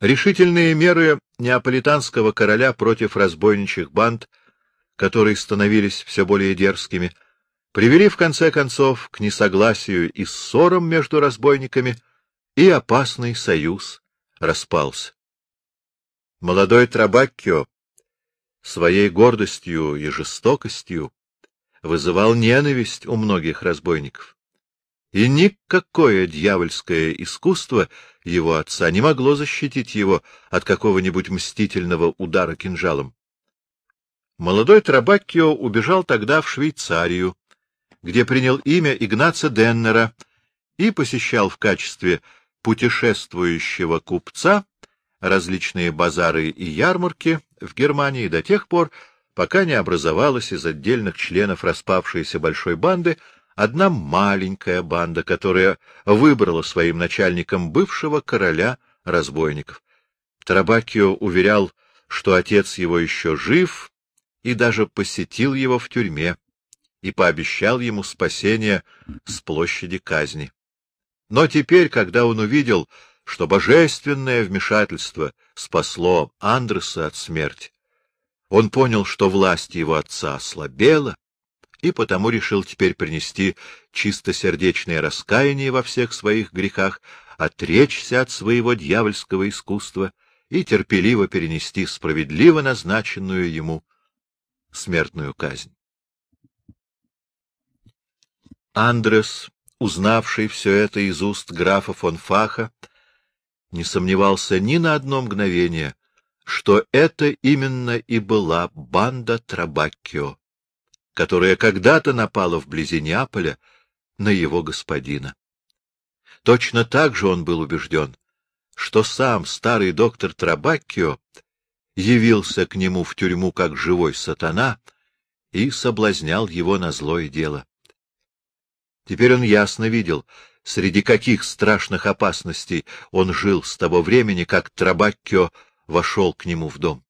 Решительные меры неаполитанского короля против разбойничьих банд, которые становились все более дерзкими, привели в конце концов к несогласию и ссорам между разбойниками, и опасный союз распался. Молодой Трабаккио своей гордостью и жестокостью вызывал ненависть у многих разбойников. И никакое дьявольское искусство его отца не могло защитить его от какого-нибудь мстительного удара кинжалом. Молодой Трабаккио убежал тогда в Швейцарию, где принял имя Игнаца Деннера и посещал в качестве путешествующего купца различные базары и ярмарки в Германии до тех пор, пока не образовалась из отдельных членов распавшейся большой банды одна маленькая банда, которая выбрала своим начальником бывшего короля разбойников. Тарабакио уверял, что отец его еще жив, и даже посетил его в тюрьме и пообещал ему спасение с площади казни. Но теперь, когда он увидел, что божественное вмешательство спасло Андреса от смерти, он понял, что власть его отца ослабела, и потому решил теперь принести чистосердечное раскаяние во всех своих грехах, отречься от своего дьявольского искусства и терпеливо перенести справедливо назначенную ему смертную казнь. Андрес, узнавший все это из уст графа фон Фаха, не сомневался ни на одно мгновение, что это именно и была банда Трабаккио, которая когда-то напала вблизи Неаполя на его господина. Точно так же он был убежден, что сам старый доктор Трабаккио явился к нему в тюрьму как живой сатана и соблазнял его на злое дело. Теперь он ясно видел, среди каких страшных опасностей он жил с того времени, как Трабаккио вошел к нему в дом.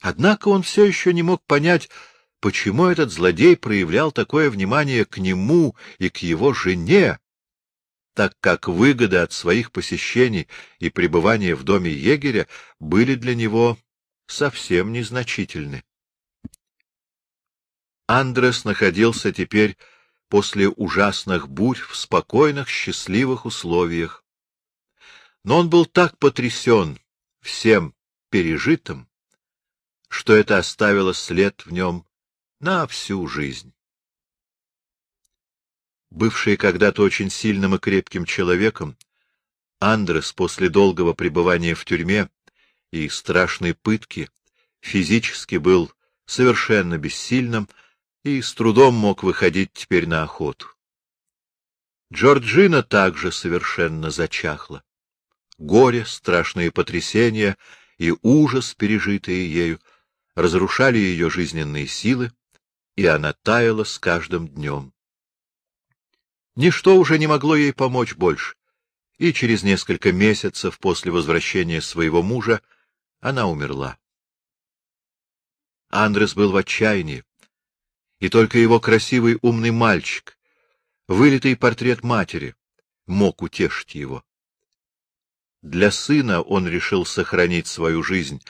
Однако он все еще не мог понять, почему этот злодей проявлял такое внимание к нему и к его жене, так как выгоды от своих посещений и пребывания в доме егеря были для него совсем незначительны. Андрес находился теперь после ужасных бурь в спокойных, счастливых условиях. Но он был так потрясен всем пережитым, что это оставило след в нем на всю жизнь. Бывший когда-то очень сильным и крепким человеком, Андрес после долгого пребывания в тюрьме и страшной пытки физически был совершенно бессильным и с трудом мог выходить теперь на охоту. Джорджина также совершенно зачахла. Горе, страшные потрясения и ужас, пережитые ею, разрушали ее жизненные силы, и она таяла с каждым днем. Ничто уже не могло ей помочь больше, и через несколько месяцев после возвращения своего мужа она умерла. Андрес был в отчаянии, и только его красивый умный мальчик, вылитый портрет матери, мог утешить его. Для сына он решил сохранить свою жизнь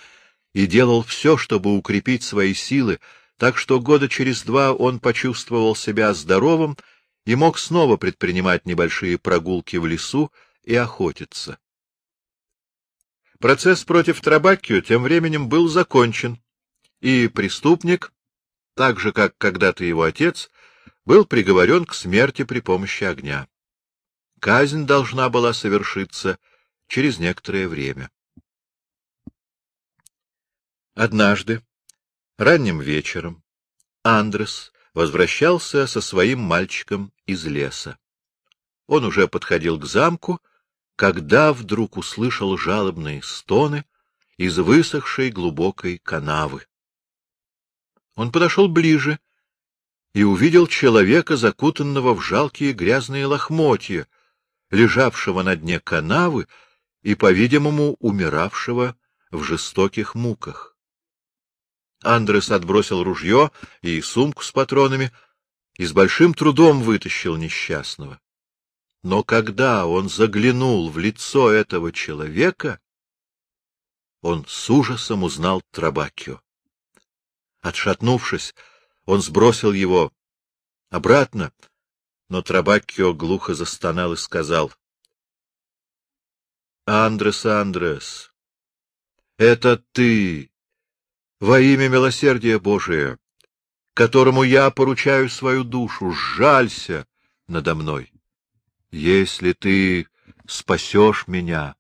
и делал все, чтобы укрепить свои силы, так что года через два он почувствовал себя здоровым и мог снова предпринимать небольшие прогулки в лесу и охотиться. Процесс против Трабаккио тем временем был закончен, и преступник, так же как когда-то его отец, был приговорен к смерти при помощи огня. Казнь должна была совершиться через некоторое время. Однажды, ранним вечером, Андрес возвращался со своим мальчиком из леса. Он уже подходил к замку, когда вдруг услышал жалобные стоны из высохшей глубокой канавы. Он подошел ближе и увидел человека, закутанного в жалкие грязные лохмотья, лежавшего на дне канавы и, по-видимому, умиравшего в жестоких муках. Андрес отбросил ружье и сумку с патронами и с большим трудом вытащил несчастного. Но когда он заглянул в лицо этого человека, он с ужасом узнал Трабакио. Отшатнувшись, он сбросил его обратно, но Трабакио глухо застонал и сказал. — Андрес, Андрес, это ты, во имя милосердия Божия, которому я поручаю свою душу, жалься надо мной. Если ты спасешь меня,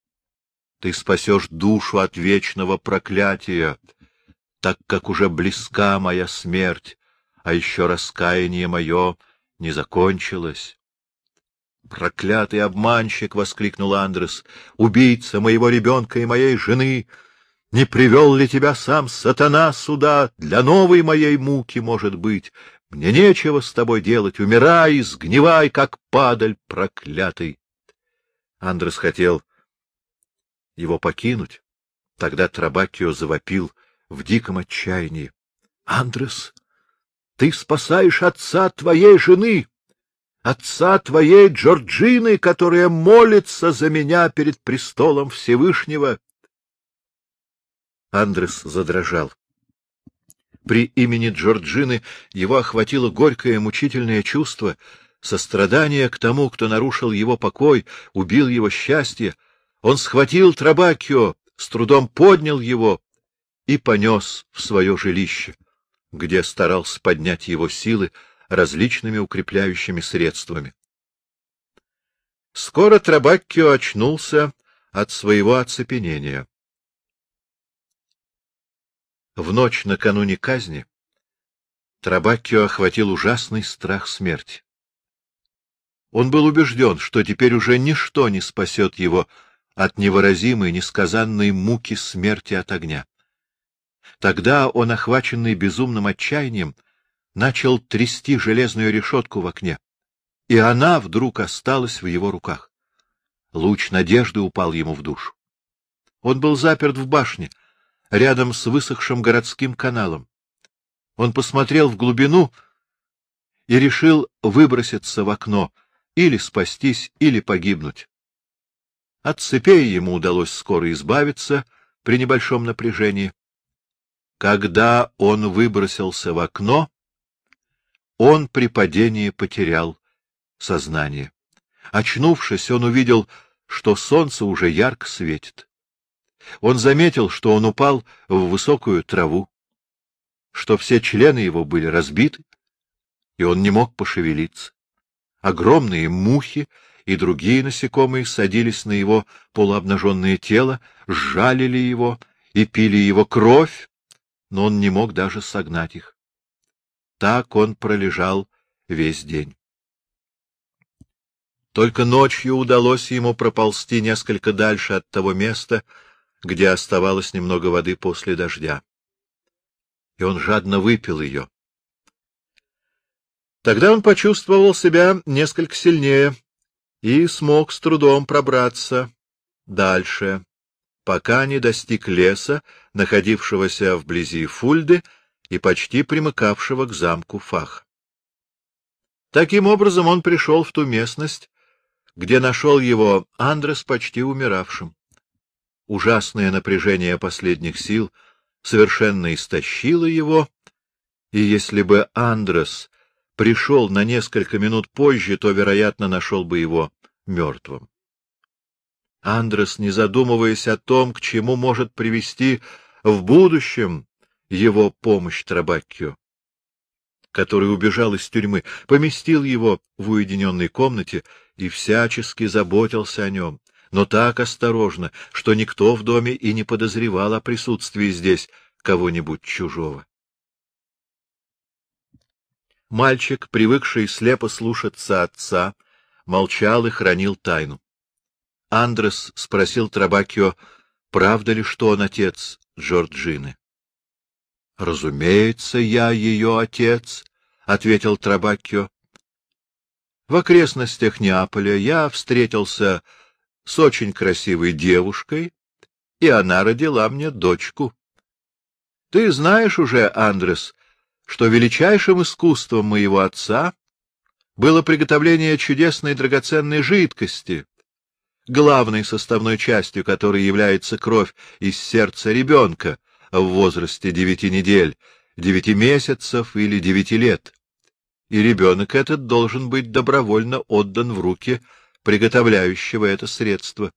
ты спасешь душу от вечного проклятия, так как уже близка моя смерть, а еще раскаяние мое не закончилось. «Проклятый обманщик!» — воскликнул Андрес. «Убийца моего ребенка и моей жены! Не привел ли тебя сам сатана сюда для новой моей муки, может быть? Мне нечего с тобой делать. Умирай, сгнивай, как падаль проклятый!» Андрес хотел его покинуть. Тогда Трабакио завопил в диком отчаянии. — Андрес, ты спасаешь отца твоей жены, отца твоей Джорджины, которая молится за меня перед престолом Всевышнего. Андрес задрожал. При имени Джорджины его охватило горькое мучительное чувство, сострадание к тому, кто нарушил его покой, убил его счастье, он схватил Трабакио, с трудом поднял его и понес в свое жилище, где старался поднять его силы различными укрепляющими средствами. Скоро Трабаккио очнулся от своего оцепенения. В ночь накануне казни Трабаккио охватил ужасный страх смерти. Он был убежден, что теперь уже ничто не спасет его от невыразимой, несказанной муки смерти от огня. Тогда он, охваченный безумным отчаянием, начал трясти железную решетку в окне, и она вдруг осталась в его руках. Луч надежды упал ему в душу. Он был заперт в башне, рядом с высохшим городским каналом. Он посмотрел в глубину и решил выброситься в окно, или спастись, или погибнуть. От цепей ему удалось скоро избавиться при небольшом напряжении. Когда он выбросился в окно, он при падении потерял сознание. Очнувшись, он увидел, что солнце уже ярко светит. Он заметил, что он упал в высокую траву, что все члены его были разбиты, и он не мог пошевелиться. Огромные мухи и другие насекомые садились на его полуобнаженное тело, сжалили его и пили его кровь, но он не мог даже согнать их. Так он пролежал весь день. Только ночью удалось ему проползти несколько дальше от того места, где оставалось немного воды после дождя. И он жадно выпил ее. Тогда он почувствовал себя несколько сильнее, и смог с трудом пробраться дальше, пока не достиг леса, находившегося вблизи Фульды и почти примыкавшего к замку Фах. Таким образом он пришел в ту местность, где нашел его Андрес почти умиравшим. Ужасное напряжение последних сил совершенно истощило его, и если бы Андрес пришел на несколько минут позже, то, вероятно, нашел бы его мертвым. Андрес, не задумываясь о том, к чему может привести в будущем его помощь Трабаккио, который убежал из тюрьмы, поместил его в уединенной комнате и всячески заботился о нем, но так осторожно, что никто в доме и не подозревал о присутствии здесь кого-нибудь чужого. Мальчик, привыкший слепо слушаться отца, молчал и хранил тайну. Андрес спросил Трабакио, правда ли, что он отец Джорджины. — Разумеется, я ее отец, — ответил Трабакио. В окрестностях Неаполя я встретился с очень красивой девушкой, и она родила мне дочку. Ты знаешь уже, Андрес, что величайшим искусством моего отца было приготовление чудесной драгоценной жидкости, главной составной частью которой является кровь из сердца ребенка в возрасте девяти недель, девяти месяцев или девяти лет. И ребенок этот должен быть добровольно отдан в руки приготовляющего это средство.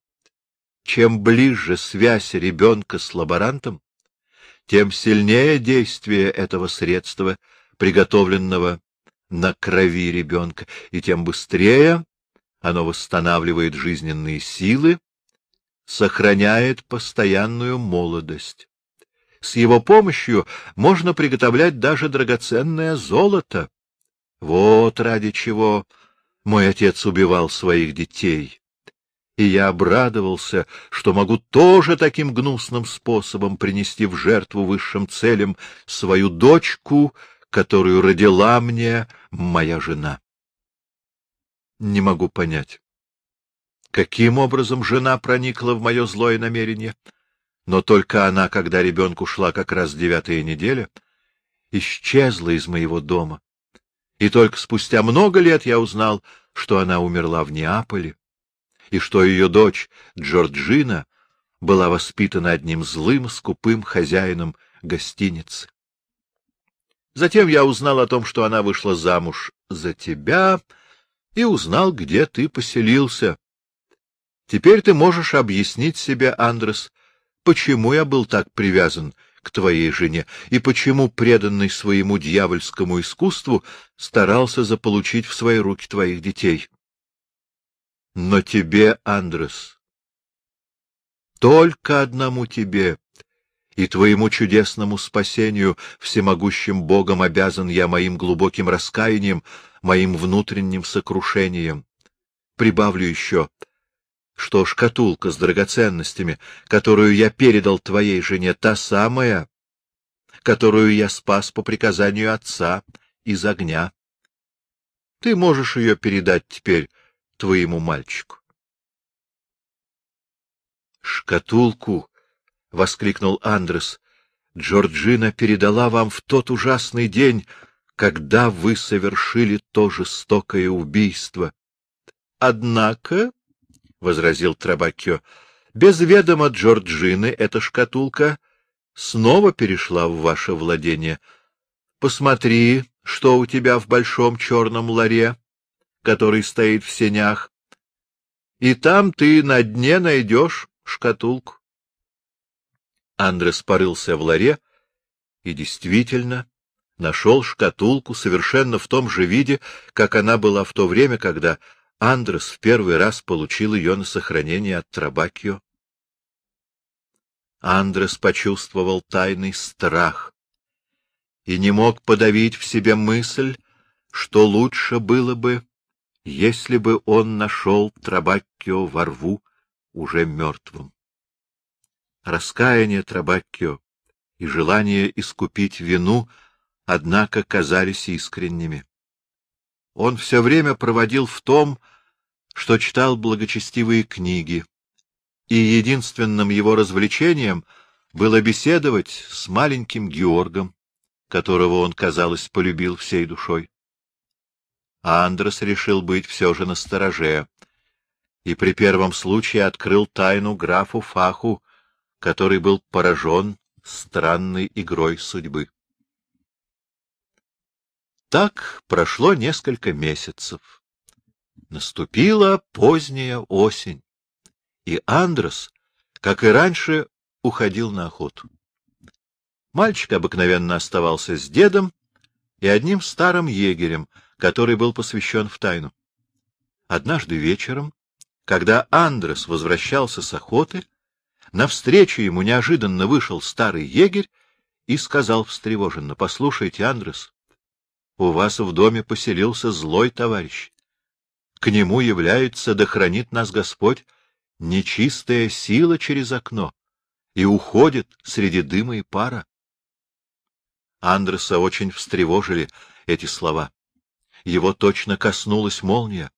Чем ближе связь ребенка с лаборантом, тем сильнее действие этого средства, приготовленного на крови ребенка, и тем быстрее оно восстанавливает жизненные силы, сохраняет постоянную молодость. С его помощью можно приготовлять даже драгоценное золото. Вот ради чего мой отец убивал своих детей. И я обрадовался, что могу тоже таким гнусным способом принести в жертву высшим целям свою дочку, которую родила мне моя жена. Не могу понять, каким образом жена проникла в мое злое намерение, но только она, когда ребенку шла как раз девятая неделя, исчезла из моего дома. И только спустя много лет я узнал, что она умерла в Неаполе, и что ее дочь Джорджина была воспитана одним злым, скупым хозяином гостиницы. Затем я узнал о том, что она вышла замуж за тебя, и узнал, где ты поселился. Теперь ты можешь объяснить себе, Андрес, почему я был так привязан к твоей жене и почему, преданный своему дьявольскому искусству, старался заполучить в свои руки твоих детей. Но тебе, Андрес, только одному тебе и твоему чудесному спасению всемогущим Богом обязан я моим глубоким раскаянием, моим внутренним сокрушением. Прибавлю еще, что шкатулка с драгоценностями, которую я передал твоей жене, та самая, которую я спас по приказанию отца из огня. Ты можешь ее передать теперь твоему мальчику. Шкатулку — воскликнул Андрес. — Джорджина передала вам в тот ужасный день, когда вы совершили то жестокое убийство. — Однако, — возразил Трабакё, — без ведома Джорджины эта шкатулка снова перешла в ваше владение. Посмотри, что у тебя в большом черном ларе, который стоит в сенях, и там ты на дне найдешь шкатулку. Андрес порылся в ларе и действительно нашел шкатулку совершенно в том же виде, как она была в то время, когда Андрес в первый раз получил ее на сохранение от Трабакио. Андрес почувствовал тайный страх и не мог подавить в себе мысль, что лучше было бы, если бы он нашел Трабакио во рву уже мертвым. Раскаяние Трабаккио и желание искупить вину, однако, казались искренними. Он все время проводил в том, что читал благочестивые книги, и единственным его развлечением было беседовать с маленьким Георгом, которого он, казалось, полюбил всей душой. А Андрес решил быть все же настороже, и при первом случае открыл тайну графу Фаху, который был поражен странной игрой судьбы. Так прошло несколько месяцев. Наступила поздняя осень, и Андрес, как и раньше, уходил на охоту. Мальчик обыкновенно оставался с дедом и одним старым егерем, который был посвящен в тайну. Однажды вечером, когда Андрес возвращался с охоты, Навстречу ему неожиданно вышел старый егерь и сказал встревоженно, — Послушайте, Андрес, у вас в доме поселился злой товарищ. К нему является, да хранит нас Господь, нечистая сила через окно и уходит среди дыма и пара. Андреса очень встревожили эти слова. Его точно коснулась молния.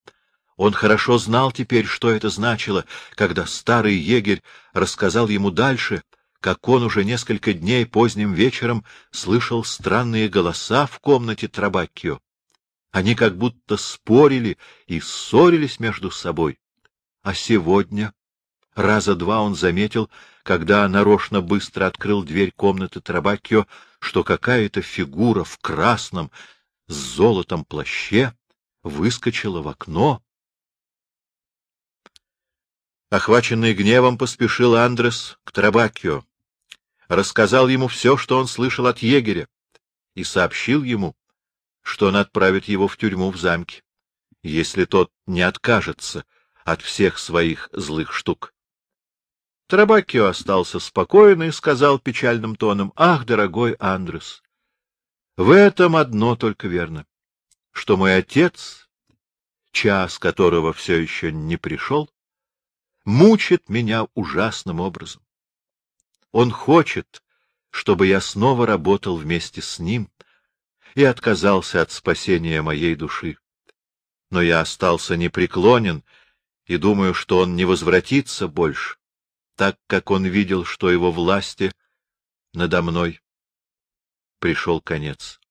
Он хорошо знал теперь, что это значило, когда старый егерь рассказал ему дальше, как он уже несколько дней поздним вечером слышал странные голоса в комнате Трабаккио. Они как будто спорили и ссорились между собой. А сегодня раза два он заметил, когда нарочно быстро открыл дверь комнаты Трабакио, что какая-то фигура в красном с золотом плаще выскочила в окно. Охваченный гневом поспешил Андрес к Трабакио, рассказал ему все, что он слышал от егеря, и сообщил ему, что он отправит его в тюрьму в замке, если тот не откажется от всех своих злых штук. Трабакио остался спокоен и сказал печальным тоном, — Ах, дорогой Андрес, в этом одно только верно, что мой отец, час которого все еще не пришел, мучит меня ужасным образом. Он хочет, чтобы я снова работал вместе с ним, и отказался от спасения моей души. Но я остался непреклонен и думаю, что он не возвратится больше, так как он видел, что его власти надо мной пришел конец.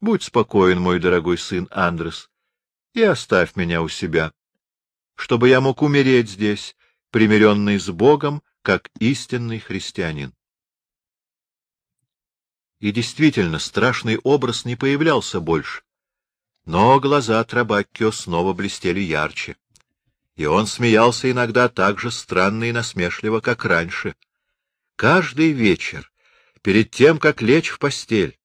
Будь спокоен, мой дорогой сын Андрес, и оставь меня у себя, чтобы я мог умереть здесь, примиренный с Богом, как истинный христианин. И действительно, страшный образ не появлялся больше. Но глаза Трабаккио снова блестели ярче. И он смеялся иногда так же странно и насмешливо, как раньше. Каждый вечер, перед тем, как лечь в постель,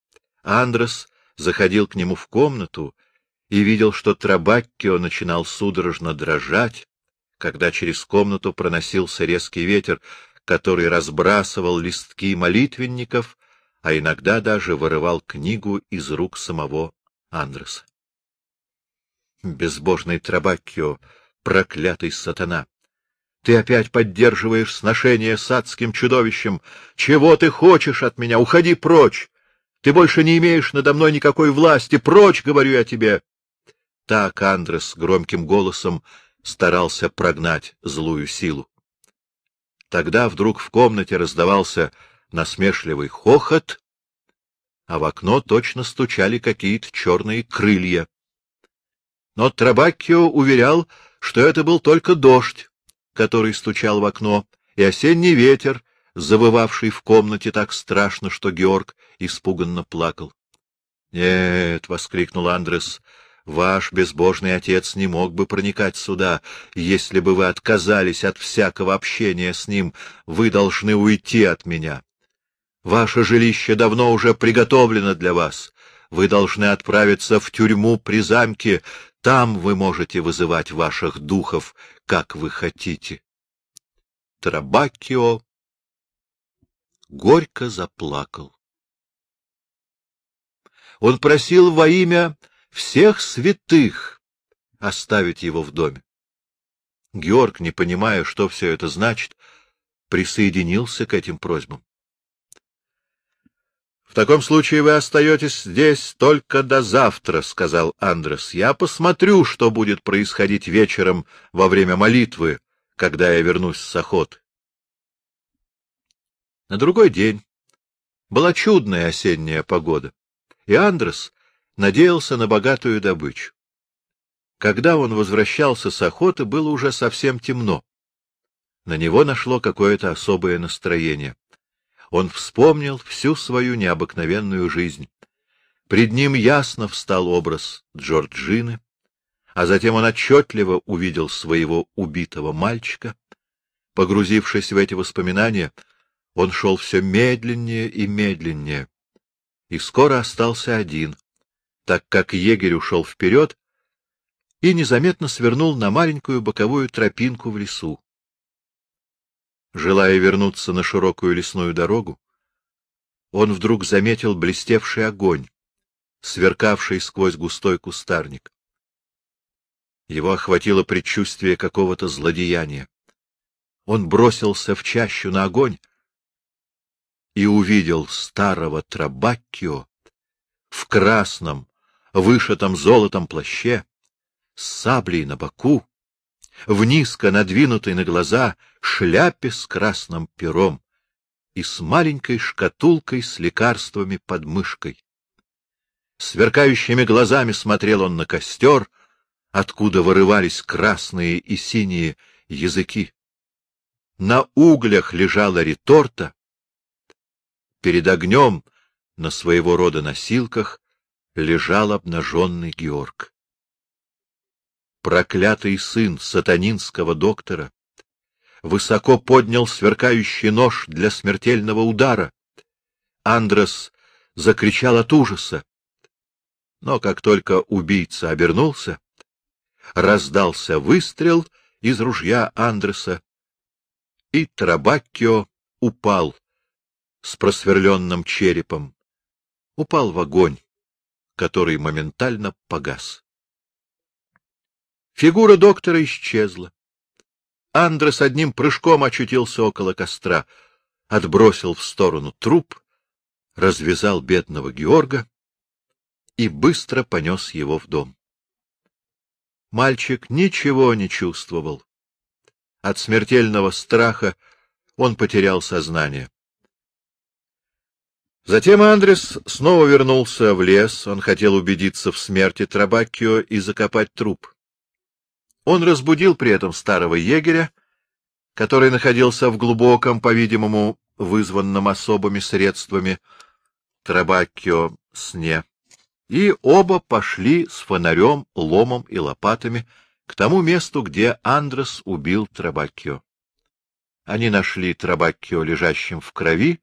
Андрес заходил к нему в комнату и видел, что Трабаккио начинал судорожно дрожать, когда через комнату проносился резкий ветер, который разбрасывал листки молитвенников а иногда даже вырывал книгу из рук самого Андреса. Безбожный Трабаккио, проклятый сатана! Ты опять поддерживаешь сношение с адским чудовищем. Чего ты хочешь от меня? Уходи прочь! Ты больше не имеешь надо мной никакой власти. Прочь, говорю я тебе! Так Андрес громким голосом старался прогнать злую силу. Тогда вдруг в комнате раздавался насмешливый хохот, а в окно точно стучали какие-то черные крылья. Но Трабаккио уверял, что это был только дождь, который стучал в окно, и осенний ветер, завывавший в комнате так страшно, что Георг испуганно плакал. — Нет, — воскликнул Андрес, — ваш безбожный отец не мог бы проникать сюда, если бы вы отказались от всякого общения с ним. Вы должны уйти от меня. Ваше жилище давно уже приготовлено для вас. Вы должны отправиться в тюрьму при замке. Там вы можете вызывать ваших духов, как вы хотите. Трабакио горько заплакал. Он просил во имя всех святых оставить его в доме. Георг, не понимая, что все это значит, присоединился к этим просьбам. — В таком случае вы остаетесь здесь только до завтра, — сказал Андрес. — Я посмотрю, что будет происходить вечером во время молитвы, когда я вернусь с охоты. На другой день была чудная осенняя погода, и Андрес надеялся на богатую добычу. Когда он возвращался с охоты, было уже совсем темно. На него нашло какое-то особое настроение он вспомнил всю свою необыкновенную жизнь. Пред ним ясно встал образ Джорджины, а затем он отчетливо увидел своего убитого мальчика. Погрузившись в эти воспоминания, он шел все медленнее и медленнее, и скоро остался один, так как егерь ушел вперед и незаметно свернул на маленькую боковую тропинку в лесу. Желая вернуться на широкую лесную дорогу, он вдруг заметил блестевший огонь, сверкавший сквозь густой кустарник. Его охватило предчувствие какого-то злодеяния. Он бросился в чащу на огонь и увидел старого Трабаккио в красном, вышитом золотом плаще, с саблей на боку, в низко надвинутой на глаза шляпе с красным пером и с маленькой шкатулкой с лекарствами под мышкой. Сверкающими глазами смотрел он на костер, откуда вырывались красные и синие языки. На углях лежала реторта. Перед огнем на своего рода носилках лежал обнаженный Георг. Проклятый сын сатанинского доктора высоко поднял сверкающий нож для смертельного удара. Андрес закричал от ужаса. Но как только убийца обернулся, раздался выстрел из ружья Андреса, и Трабаккио упал с просверленным черепом, упал в огонь, который моментально погас. Фигура доктора исчезла. Андрес одним прыжком очутился около костра, отбросил в сторону труп, развязал бедного Георга и быстро понес его в дом. Мальчик ничего не чувствовал. От смертельного страха он потерял сознание. Затем Андрес снова вернулся в лес, он хотел убедиться в смерти Трабаккио и закопать труп. Он разбудил при этом старого егеря, который находился в глубоком, по-видимому, вызванном особыми средствами Трабаккио сне и оба пошли с фонарем, ломом и лопатами к тому месту, где Андрес убил Трабаккио. Они нашли Трабаккио лежащим в крови,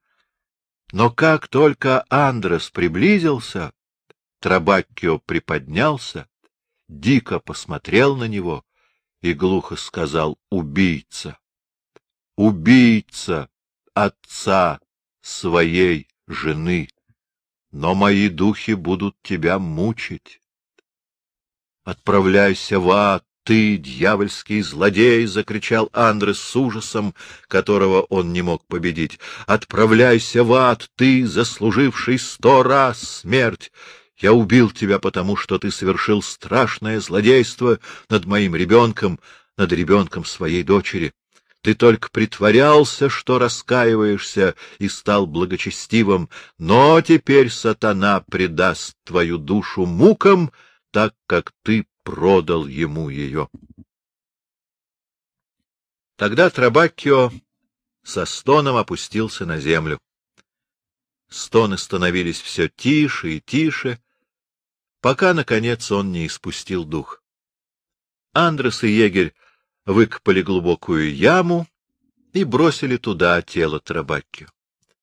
но как только Андрес приблизился, Трабаккио приподнялся, дико посмотрел на него и глухо сказал «Убийца! Убийца отца своей жены!» но мои духи будут тебя мучить. Отправляйся в ад, ты, дьявольский злодей! — закричал Андрес с ужасом, которого он не мог победить. Отправляйся в ад, ты, заслуживший сто раз смерть! Я убил тебя, потому что ты совершил страшное злодейство над моим ребенком, над ребенком своей дочери. Ты только притворялся, что раскаиваешься и стал благочестивым, но теперь сатана предаст твою душу мукам, так как ты продал ему ее. Тогда Трабаккио со стоном опустился на землю. Стоны становились все тише и тише, пока, наконец, он не испустил дух. Андрес и егерь выкопали глубокую яму и бросили туда тело Трабакки.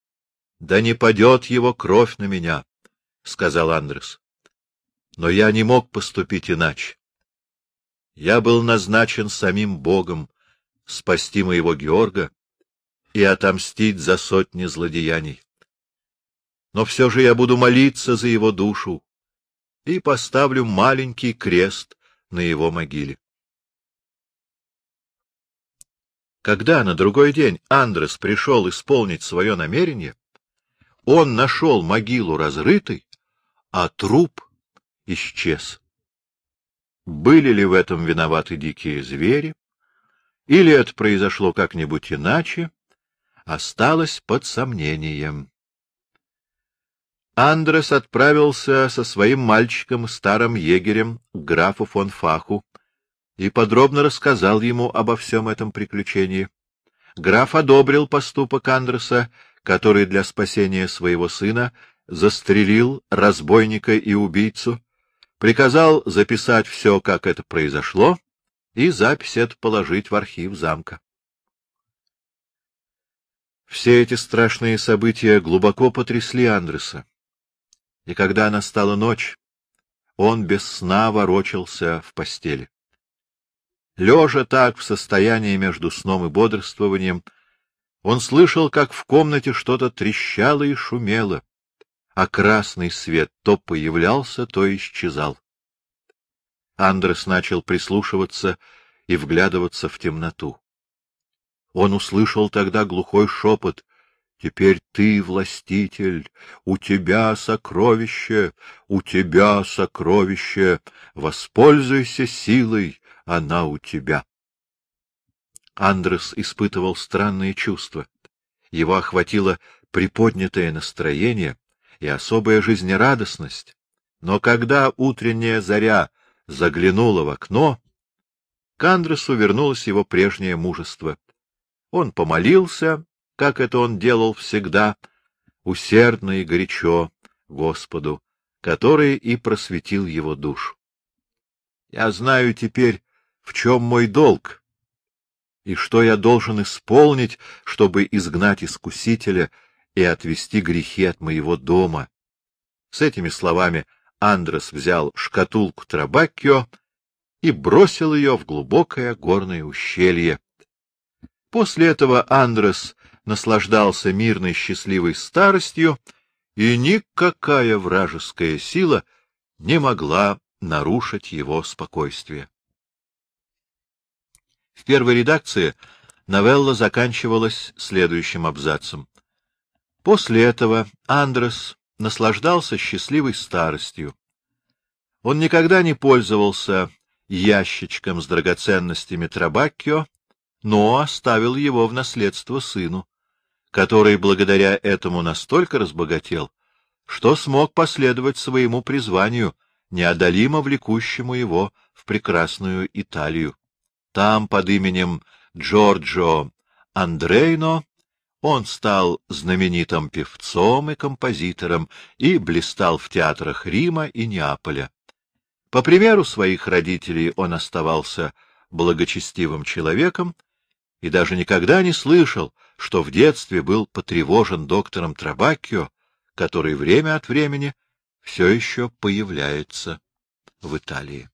— Да не падет его кровь на меня, — сказал Андрес. — Но я не мог поступить иначе. Я был назначен самим Богом спасти моего Георга и отомстить за сотни злодеяний. Но все же я буду молиться за его душу и поставлю маленький крест на его могиле. Когда на другой день Андрес пришел исполнить свое намерение, он нашел могилу разрытой, а труп исчез. Были ли в этом виноваты дикие звери, или это произошло как-нибудь иначе, осталось под сомнением. Андрес отправился со своим мальчиком, старым егерем, графу фон Фаху, и подробно рассказал ему обо всем этом приключении. Граф одобрил поступок Андреса, который для спасения своего сына застрелил разбойника и убийцу, приказал записать все, как это произошло, и запись эту положить в архив замка. Все эти страшные события глубоко потрясли Андреса. И когда настала ночь, он без сна ворочался в постели. Лежа так в состоянии между сном и бодрствованием, он слышал, как в комнате что-то трещало и шумело, а красный свет то появлялся, то исчезал. Андрес начал прислушиваться и вглядываться в темноту. Он услышал тогда глухой шепот Теперь ты, властитель, у тебя сокровище, у тебя сокровище, воспользуйся силой, она у тебя. Андрес испытывал странные чувства. Его охватило приподнятое настроение и особая жизнерадостность, Но когда утренняя заря заглянула в окно, к Андресу вернулось его прежнее мужество. Он помолился, как это он делал всегда, усердно и горячо Господу, который и просветил его душу. Я знаю теперь, в чем мой долг, и что я должен исполнить, чтобы изгнать искусителя и отвести грехи от моего дома. С этими словами Андрес взял шкатулку Трабаккио и бросил ее в глубокое горное ущелье. После этого Андрес наслаждался мирной счастливой старостью, и никакая вражеская сила не могла нарушить его спокойствие. В первой редакции новелла заканчивалась следующим абзацем. После этого Андрес наслаждался счастливой старостью. Он никогда не пользовался ящичком с драгоценностями Трабаккио, но оставил его в наследство сыну, который благодаря этому настолько разбогател, что смог последовать своему призванию, неодолимо влекущему его в прекрасную Италию. Там под именем Джорджо Андрейно он стал знаменитым певцом и композитором и блистал в театрах Рима и Неаполя. По примеру своих родителей он оставался благочестивым человеком и даже никогда не слышал, что в детстве был потревожен доктором Трабаккио, который время от времени все еще появляется в Италии.